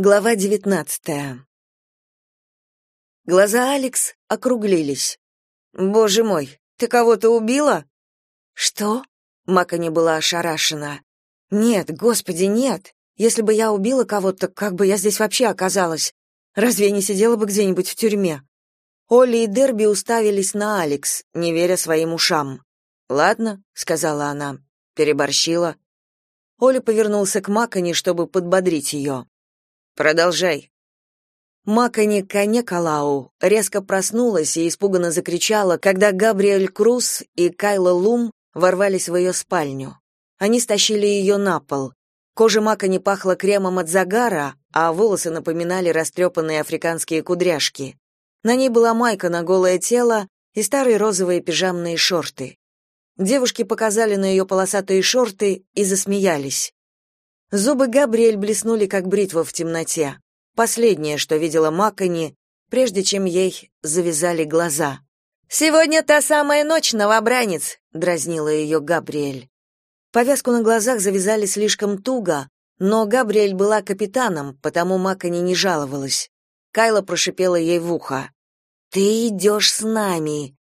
Глава девятнадцатая. Глаза Алекс округлились. Боже мой, ты кого-то убила? Что? Мака не была ошарашена. Нет, господи, нет. Если бы я убила кого-то, как бы я здесь вообще оказалась? Разве я не сидела бы где-нибудь в тюрьме? Олли и Дерби уставились на Алекс, не веря своим ушам. "Ладно", сказала она. Переборщила. Оля повернулся к Макани, чтобы подбодрить ее. Продолжай. Макани Канекалау резко проснулась и испуганно закричала, когда Габриэль Круз и Кайла Лум ворвались в ее спальню. Они стащили ее на пол. Кожа Макани пахла кремом от загара, а волосы напоминали растрепанные африканские кудряшки. На ней была майка на голое тело и старые розовые пижамные шорты. Девушки показали на ее полосатые шорты и засмеялись. Зубы Габриэль блеснули, как бритва в темноте. Последнее, что видела Маккани, прежде чем ей завязали глаза. «Сегодня та самая ночь, новобранец!» — дразнила ее Габриэль. Повязку на глазах завязали слишком туго, но Габриэль была капитаном, потому Маккани не жаловалась. Кайла прошипела ей в ухо. «Ты идешь с нами!»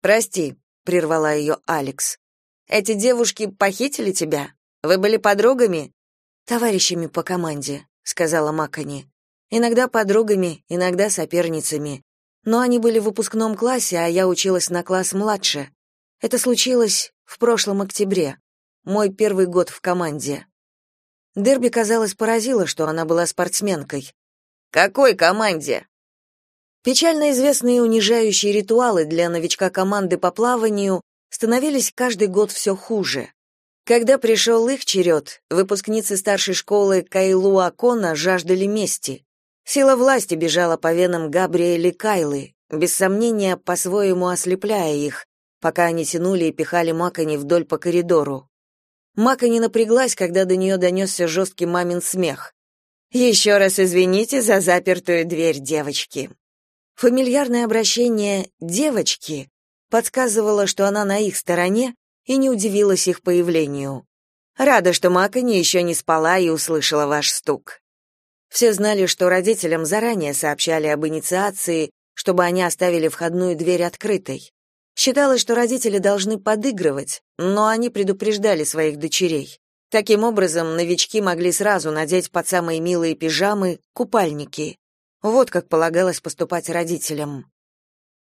«Прости», — прервала ее Алекс. «Эти девушки похитили тебя?» Вы были подругами? Товарищами по команде, сказала Макани. Иногда подругами, иногда соперницами. Но они были в выпускном классе, а я училась на класс младше. Это случилось в прошлом октябре. Мой первый год в команде. Дерби, казалось, поразило, что она была спортсменкой. Какой команде? Печально известные унижающие ритуалы для новичка команды по плаванию становились каждый год все хуже. Когда пришел их черед, выпускницы старшей школы Кайлуа Кона жаждали мести. Сила власти бежала по венам Габриэля Кайлы, без сомнения, по-своему ослепляя их, пока они тянули и пихали Макани вдоль по коридору. Макани напряглась, когда до нее донесся жесткий мамин смех. «Еще раз извините за запертую дверь, девочки». Фамильярное обращение «девочки» подсказывало, что она на их стороне, и не удивилась их появлению. Рада, что Макани еще не спала и услышала ваш стук. Все знали, что родителям заранее сообщали об инициации, чтобы они оставили входную дверь открытой. Считалось, что родители должны подыгрывать, но они предупреждали своих дочерей. Таким образом, новички могли сразу надеть под самые милые пижамы купальники. Вот как полагалось поступать родителям.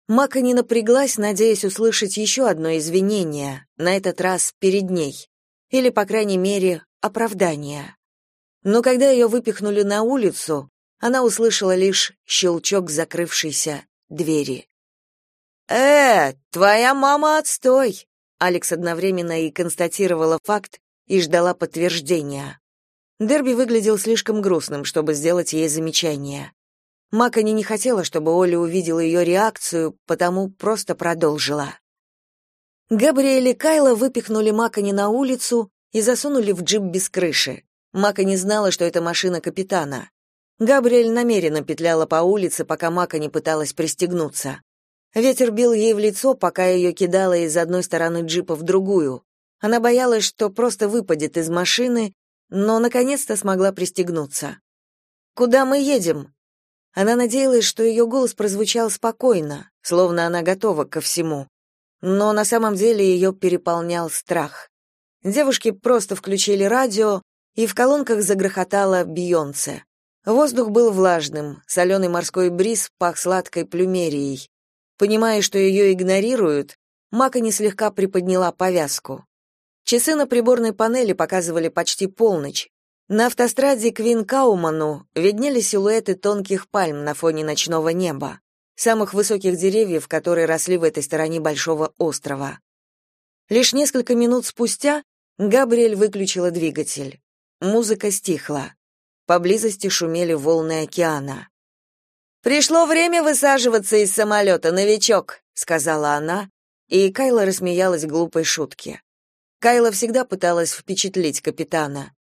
Мака не напряглась, надеясь услышать еще одно извинение, на этот раз перед ней, или, по крайней мере, оправдание. Но когда ее выпихнули на улицу, она услышала лишь щелчок закрывшейся двери. «Э, твоя мама отстой!» Алекс одновременно и констатировала факт, и ждала подтверждения. Дерби выглядел слишком грустным, чтобы сделать ей замечание. Макани не хотела, чтобы Оля увидела ее реакцию, потому просто продолжила. Габриэль и Кайла выпихнули Макани на улицу и засунули в джип без крыши. Макани знала, что это машина капитана. Габриэль намеренно петляла по улице, пока Макани пыталась пристегнуться. Ветер бил ей в лицо, пока ее кидало из одной стороны джипа в другую. Она боялась, что просто выпадет из машины, но наконец-то смогла пристегнуться. «Куда мы едем?» Она надеялась, что ее голос прозвучал спокойно, словно она готова ко всему. Но на самом деле ее переполнял страх. Девушки просто включили радио, и в колонках загрохотала Бейонсе. Воздух был влажным, соленый морской бриз пах сладкой плюмерией. Понимая, что ее игнорируют, Мака не слегка приподняла повязку. Часы на приборной панели показывали почти полночь, на автостраде Квин-Кауману виднелись силуэты тонких пальм на фоне ночного неба, самых высоких деревьев, которые росли в этой стороне большого острова. Лишь несколько минут спустя Габриэль выключила двигатель. Музыка стихла. Поблизости шумели волны океана. «Пришло время высаживаться из самолета, новичок», — сказала она, и Кайла рассмеялась глупой шутке. Кайла всегда пыталась впечатлить капитана.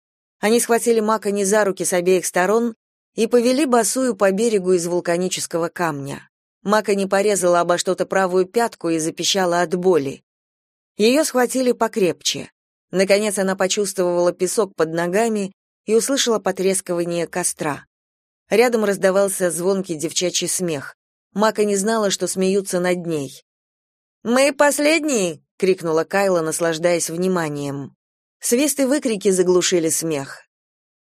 Они схватили Макани за руки с обеих сторон и повели босую по берегу из вулканического камня. Макани порезала обо что-то правую пятку и запищала от боли. Ее схватили покрепче. Наконец она почувствовала песок под ногами и услышала потрескивание костра. Рядом раздавался звонкий девчачий смех. Мака не знала, что смеются над ней. «Мы последние!» — крикнула Кайла, наслаждаясь вниманием. Свист и выкрики заглушили смех.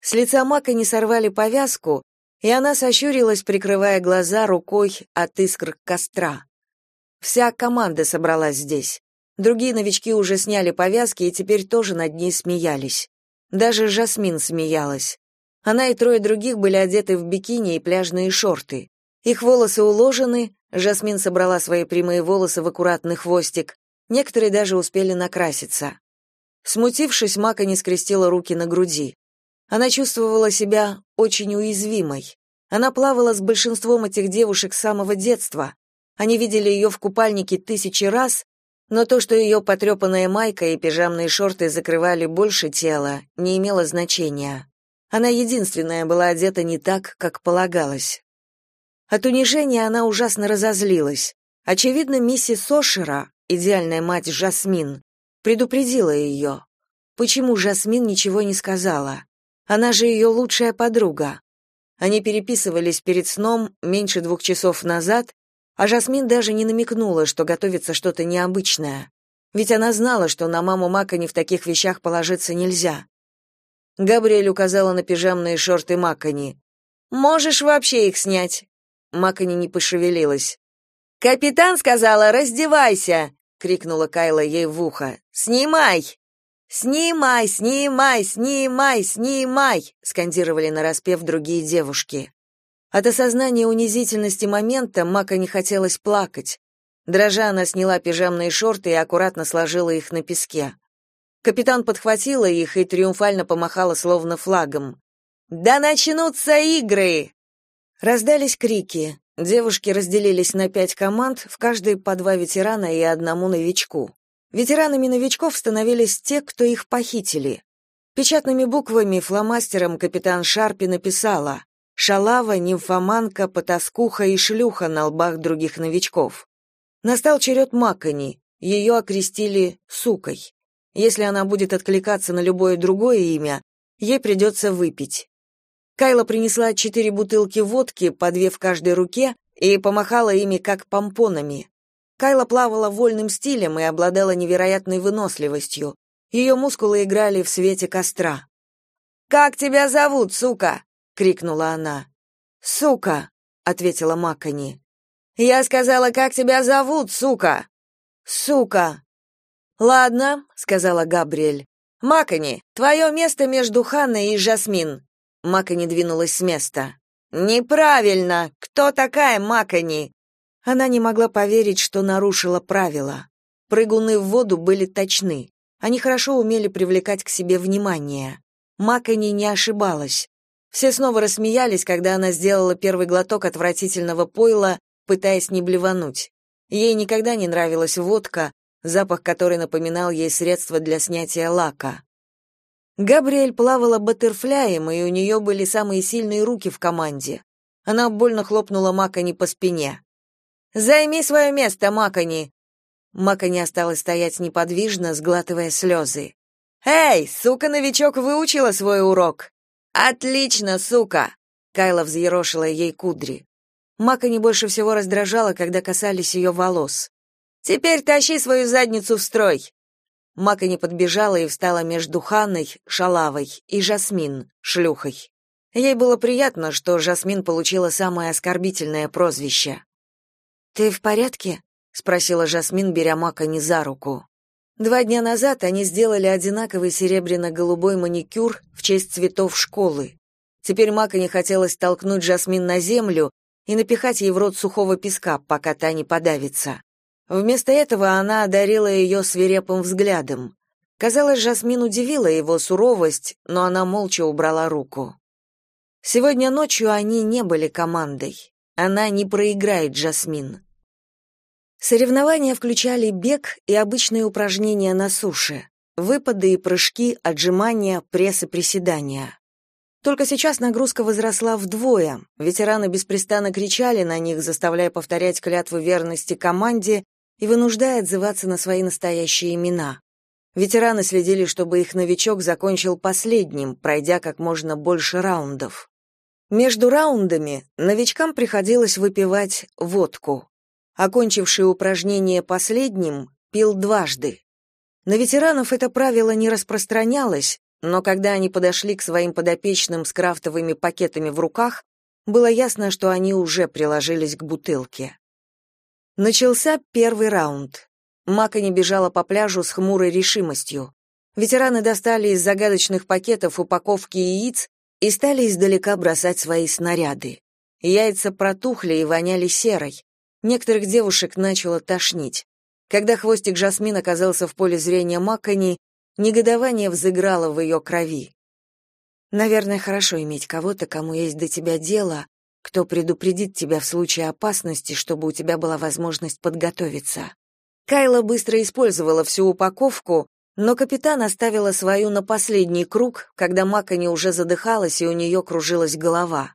С лица Мака не сорвали повязку, и она сощурилась, прикрывая глаза рукой от искр костра. Вся команда собралась здесь. Другие новички уже сняли повязки и теперь тоже над ней смеялись. Даже Жасмин смеялась. Она и трое других были одеты в бикини и пляжные шорты. Их волосы уложены, Жасмин собрала свои прямые волосы в аккуратный хвостик. Некоторые даже успели накраситься. Смутившись, Мака не скрестила руки на груди. Она чувствовала себя очень уязвимой. Она плавала с большинством этих девушек с самого детства. Они видели ее в купальнике тысячи раз, но то, что ее потрепанная майка и пижамные шорты закрывали больше тела, не имело значения. Она единственная была одета не так, как полагалось. От унижения она ужасно разозлилась. Очевидно, миссис Сошера, идеальная мать Жасмин, предупредила ее. Почему Жасмин ничего не сказала? Она же ее лучшая подруга. Они переписывались перед сном меньше двух часов назад, а Жасмин даже не намекнула, что готовится что-то необычное. Ведь она знала, что на маму Макани в таких вещах положиться нельзя. Габриэль указала на пижамные шорты Макани. «Можешь вообще их снять. Макани не пошевелилась. «Капитан сказала, раздевайся!» — крикнула Кайла ей в ухо. «Снимай!» «Снимай, снимай, снимай, снимай!» — скандировали нараспев другие девушки. От осознания унизительности момента Мака не хотелось плакать. Дрожа, она сняла пижамные шорты и аккуратно сложила их на песке. Капитан подхватила их и триумфально помахала словно флагом. «Да начнутся игры!» Раздались крики. Девушки разделились на пять команд, в каждой по два ветерана и одному новичку. Ветеранами новичков становились те, кто их похитили. Печатными буквами фломастером капитан Шарпи написала «Шалава, нимфоманка, потаскуха и шлюха» на лбах других новичков. Настал черед Макони, ее окрестили «сукой». Если она будет откликаться на любое другое имя, ей придется выпить. Кайла принесла четыре бутылки водки, по две в каждой руке, и помахала ими как помпонами. Кайла плавала вольным стилем и обладала невероятной выносливостью. Ее мускулы играли в свете костра. «Как тебя зовут, сука?» — крикнула она. «Сука», — ответила Маккани. «Я сказала, как тебя зовут, сука?» «Сука». «Ладно», — сказала Габриэль. «Маккани, твое место между Ханной и Жасмин. Макани двинулась с места. Неправильно. Кто такая Макани? Она не могла поверить, что нарушила правила. Прыгуны в воду были точны. Они хорошо умели привлекать к себе внимание. Макани не ошибалась. Все снова рассмеялись, когда она сделала первый глоток отвратительного пойла, пытаясь не блевануть. Ей никогда не нравилась водка, запах которой напоминал ей средство для снятия лака. Габриэль плавала баттерфляем, и у нее были самые сильные руки в команде. Она больно хлопнула Макани по спине. «Займи свое место, Макани!» Макани осталась стоять неподвижно, сглатывая слезы. «Эй, сука-новичок выучила свой урок!» «Отлично, сука!» Кайла взъерошила ей кудри. Макани больше всего раздражала, когда касались ее волос. «Теперь тащи свою задницу в строй!» Мака не подбежала и встала между Ханной, Шалавой, и Жасмин, шлюхой. Ей было приятно, что Жасмин получила самое оскорбительное прозвище. «Ты в порядке?» — спросила Жасмин, беря Мака не за руку. Два дня назад они сделали одинаковый серебряно-голубой маникюр в честь цветов школы. Теперь Мака не хотелось толкнуть Жасмин на землю и напихать ей в рот сухого песка, пока та не подавится. Вместо этого она одарила ее свирепым взглядом. Казалось, Жасмин удивила его суровость, но она молча убрала руку. Сегодня ночью они не были командой. Она не проиграет Жасмин. Соревнования включали бег и обычные упражнения на суше, выпады и прыжки, отжимания, пресс и приседания. Только сейчас нагрузка возросла вдвое. Ветераны беспрестанно кричали на них, заставляя повторять клятвы верности команде и вынуждая отзываться на свои настоящие имена. Ветераны следили, чтобы их новичок закончил последним, пройдя как можно больше раундов. Между раундами новичкам приходилось выпивать водку. Окончивший упражнение последним пил дважды. На ветеранов это правило не распространялось, но когда они подошли к своим подопечным с крафтовыми пакетами в руках, было ясно, что они уже приложились к бутылке. Начался первый раунд. Макани бежала по пляжу с хмурой решимостью. Ветераны достали из загадочных пакетов упаковки яиц и стали издалека бросать свои снаряды. Яйца протухли и воняли серой. Некоторых девушек начало тошнить. Когда хвостик Жасмин оказался в поле зрения Макани, негодование взыграло в ее крови. Наверное, хорошо иметь кого-то, кому есть до тебя дело, кто предупредит тебя в случае опасности, чтобы у тебя была возможность подготовиться. Кайла быстро использовала всю упаковку, но капитан оставила свою на последний круг, когда Макани уже задыхалась и у нее кружилась голова.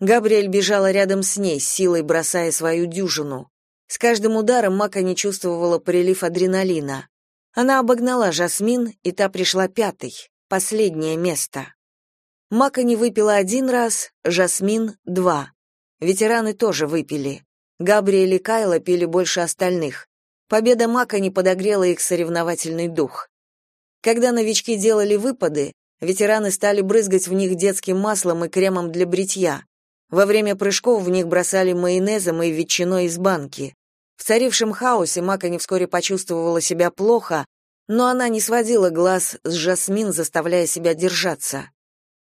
Габриэль бежала рядом с ней, силой бросая свою дюжину. С каждым ударом Макани чувствовала прилив адреналина. Она обогнала Жасмин, и та пришла пятой, последнее место. Макани выпила один раз, Жасмин — два. Ветераны тоже выпили. Габриэль и Кайла пили больше остальных. Победа Мака не подогрела их соревновательный дух. Когда новички делали выпады, ветераны стали брызгать в них детским маслом и кремом для бритья. Во время прыжков в них бросали майонезом и ветчиной из банки. В царившем хаосе Макани вскоре почувствовала себя плохо, но она не сводила глаз с Жасмин, заставляя себя держаться.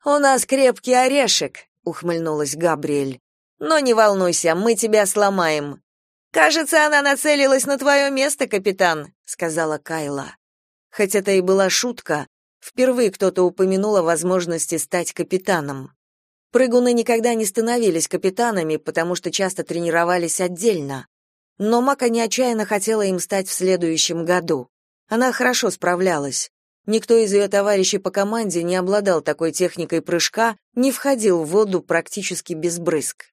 «У нас крепкий орешек», — ухмыльнулась Габриэль. «Но не волнуйся, мы тебя сломаем. Кажется, она нацелилась на твое место, капитан, сказала Кайла. Хоть это и была шутка, впервые кто-то упомянул о возможности стать капитаном. Прыгуны никогда не становились капитанами, потому что часто тренировались отдельно. Но Мака не отчаянно хотела им стать в следующем году. Она хорошо справлялась. Никто из ее товарищей по команде не обладал такой техникой прыжка, не входил в воду практически без брызг.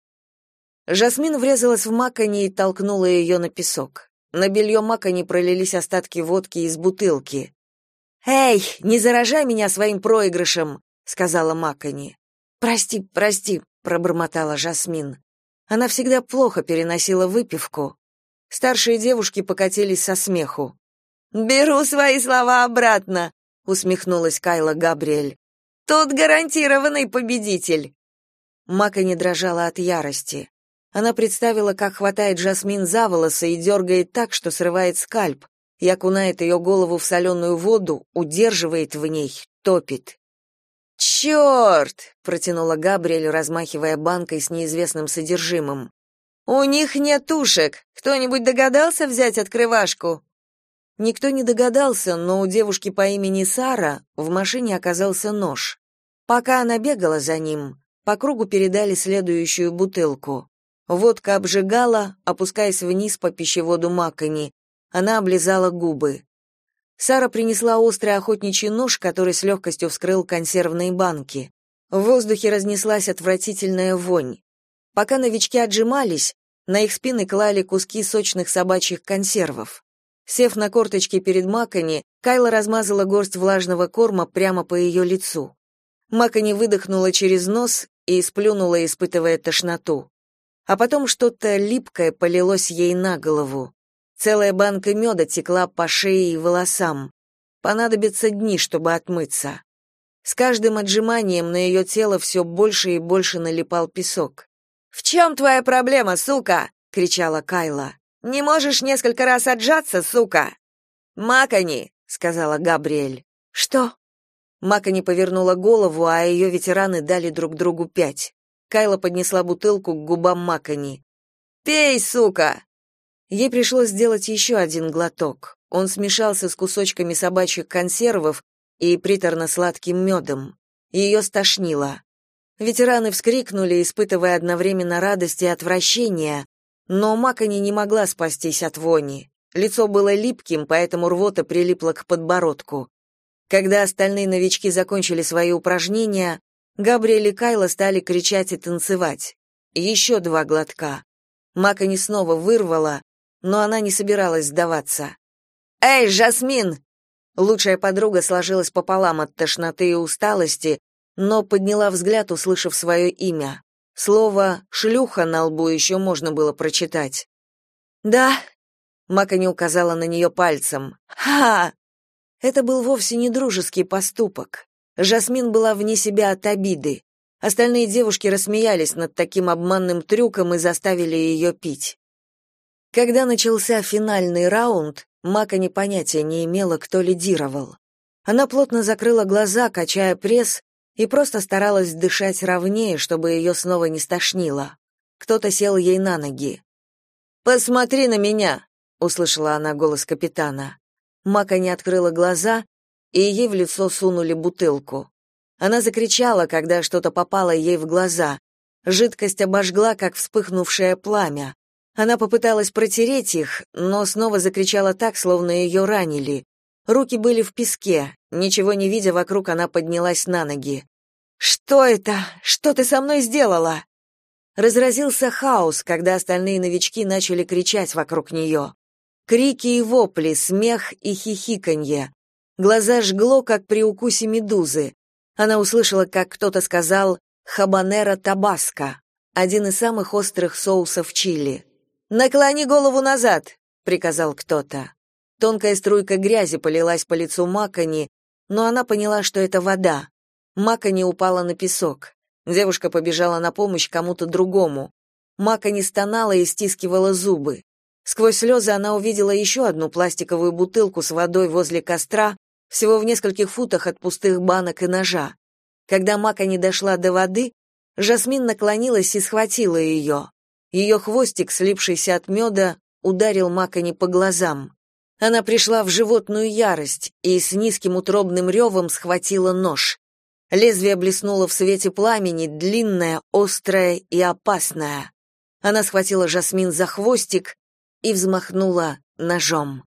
Жасмин врезалась в Макони и толкнула ее на песок. На белье Макони пролились остатки водки из бутылки. «Эй, не заражай меня своим проигрышем!» — сказала Макони. «Прости, прости», — пробормотала Жасмин. Она всегда плохо переносила выпивку. Старшие девушки покатились со смеху. «Беру свои слова обратно», — усмехнулась Кайла Габриэль. «Тут гарантированный победитель». Мака не дрожала от ярости. Она представила, как хватает Жасмин за волосы и дергает так, что срывает скальп, и окунает ее голову в соленую воду, удерживает в ней, топит. «Черт!» — протянула Габриэль, размахивая банкой с неизвестным содержимым. «У них нет ушек. Кто-нибудь догадался взять открывашку?» Никто не догадался, но у девушки по имени Сара в машине оказался нож. Пока она бегала за ним, по кругу передали следующую бутылку. Водка обжигала, опускаясь вниз по пищеводу Макони. Она облизала губы. Сара принесла острый охотничий нож, который с легкостью вскрыл консервные банки. В воздухе разнеслась отвратительная вонь. Пока новички отжимались, на их спины клали куски сочных собачьих консервов. Сев на корточки перед Макони, Кайла размазала горсть влажного корма прямо по ее лицу. Макони выдохнула через нос и сплюнула, испытывая тошноту а потом что-то липкое полилось ей на голову. Целая банка меда текла по шее и волосам. Понадобятся дни, чтобы отмыться. С каждым отжиманием на ее тело все больше и больше налипал песок. «В чем твоя проблема, сука?» — кричала Кайла. «Не можешь несколько раз отжаться, сука?» «Макони!» — сказала Габриэль. «Что?» Макони повернула голову, а ее ветераны дали друг другу пять. Кайла поднесла бутылку к губам Макони. «Пей, сука!» Ей пришлось сделать еще один глоток. Он смешался с кусочками собачьих консервов и приторно-сладким медом. Ее стошнило. Ветераны вскрикнули, испытывая одновременно радость и отвращение, но Макони не могла спастись от вони. Лицо было липким, поэтому рвота прилипла к подбородку. Когда остальные новички закончили свои упражнения, Габриэль и Кайла стали кричать и танцевать. Еще два глотка. Мака не снова вырвала, но она не собиралась сдаваться. «Эй, Жасмин!» Лучшая подруга сложилась пополам от тошноты и усталости, но подняла взгляд, услышав свое имя. Слово «шлюха» на лбу еще можно было прочитать. «Да», — Мака не указала на нее пальцем. «Ха!» Это был вовсе не дружеский поступок. Жасмин была вне себя от обиды. Остальные девушки рассмеялись над таким обманным трюком и заставили ее пить. Когда начался финальный раунд, Мака ни понятия не имела, кто лидировал. Она плотно закрыла глаза, качая пресс, и просто старалась дышать ровнее, чтобы ее снова не стошнило. Кто-то сел ей на ноги. «Посмотри на меня!» — услышала она голос капитана. Мака не открыла глаза, и ей в лицо сунули бутылку. Она закричала, когда что-то попало ей в глаза. Жидкость обожгла, как вспыхнувшее пламя. Она попыталась протереть их, но снова закричала так, словно ее ранили. Руки были в песке. Ничего не видя вокруг, она поднялась на ноги. «Что это? Что ты со мной сделала?» Разразился хаос, когда остальные новички начали кричать вокруг нее. Крики и вопли, смех и хихиканье. Глаза жгло, как при укусе медузы. Она услышала, как кто-то сказал «хабанера табаско», один из самых острых соусов чили. «Наклони голову назад», — приказал кто-то. Тонкая струйка грязи полилась по лицу Макони, но она поняла, что это вода. Макони упала на песок. Девушка побежала на помощь кому-то другому. Макони стонала и стискивала зубы. Сквозь слезы она увидела еще одну пластиковую бутылку с водой возле костра, всего в нескольких футах от пустых банок и ножа. Когда Мака дошла до воды, Жасмин наклонилась и схватила ее. Ее хвостик, слипшийся от меда, ударил Макани по глазам. Она пришла в животную ярость и с низким утробным ревом схватила нож. Лезвие блеснуло в свете пламени, длинное, острое и опасное. Она схватила Жасмин за хвостик и взмахнула ножом.